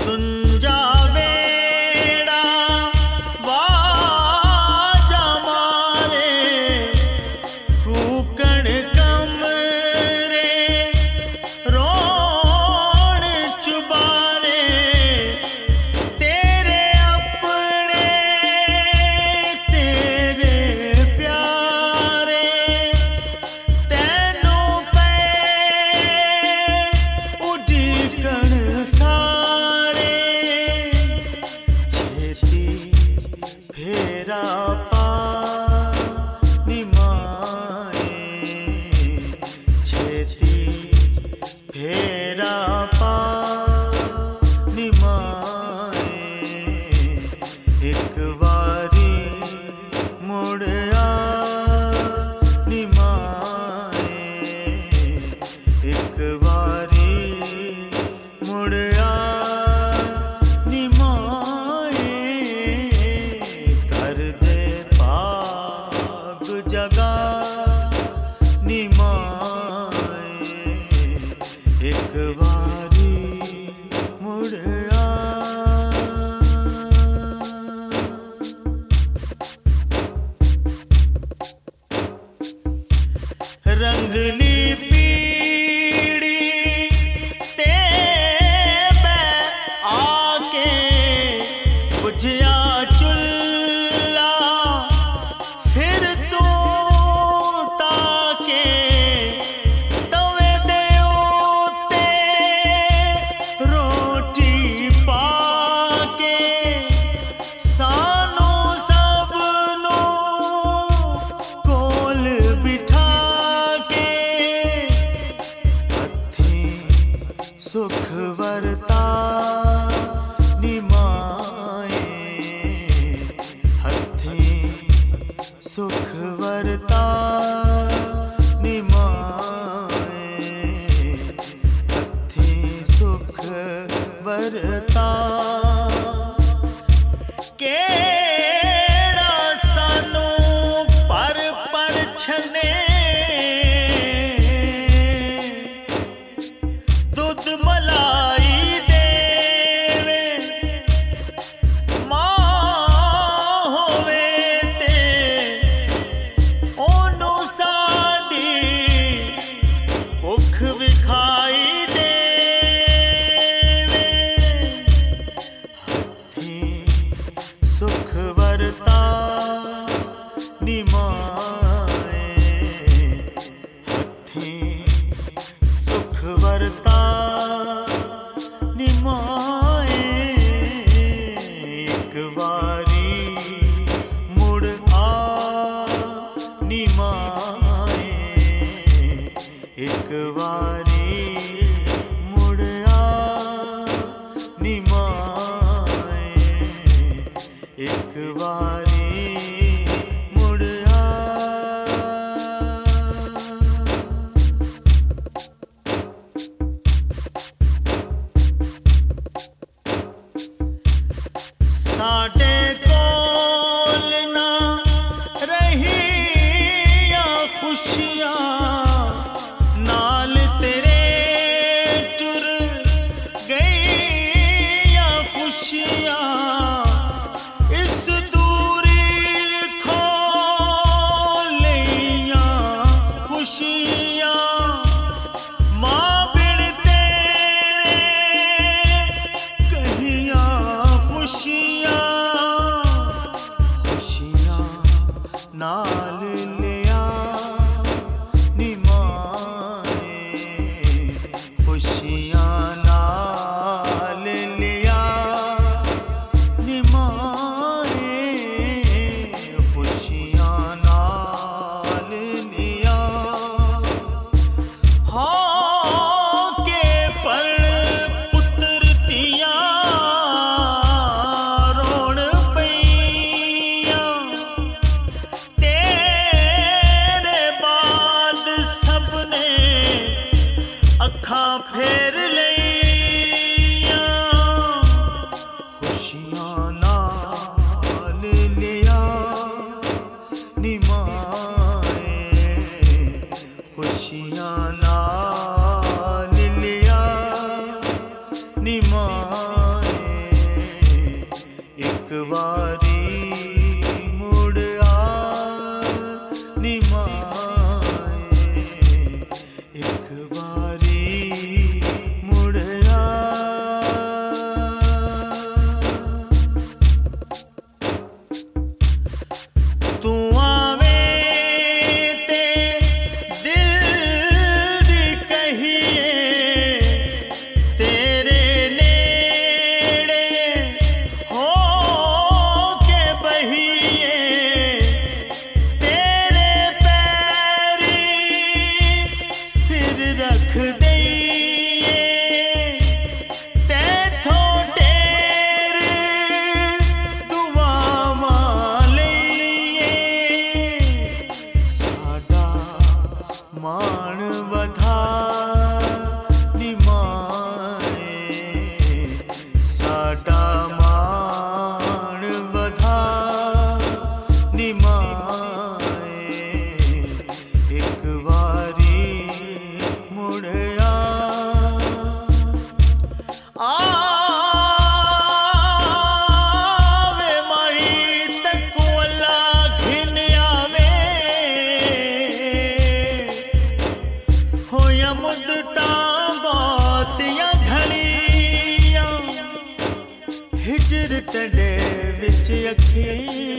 سن ایک واری مڑے کرتا نمائیں ہتھی سکھ برتا ایک وار خوشیاں یقین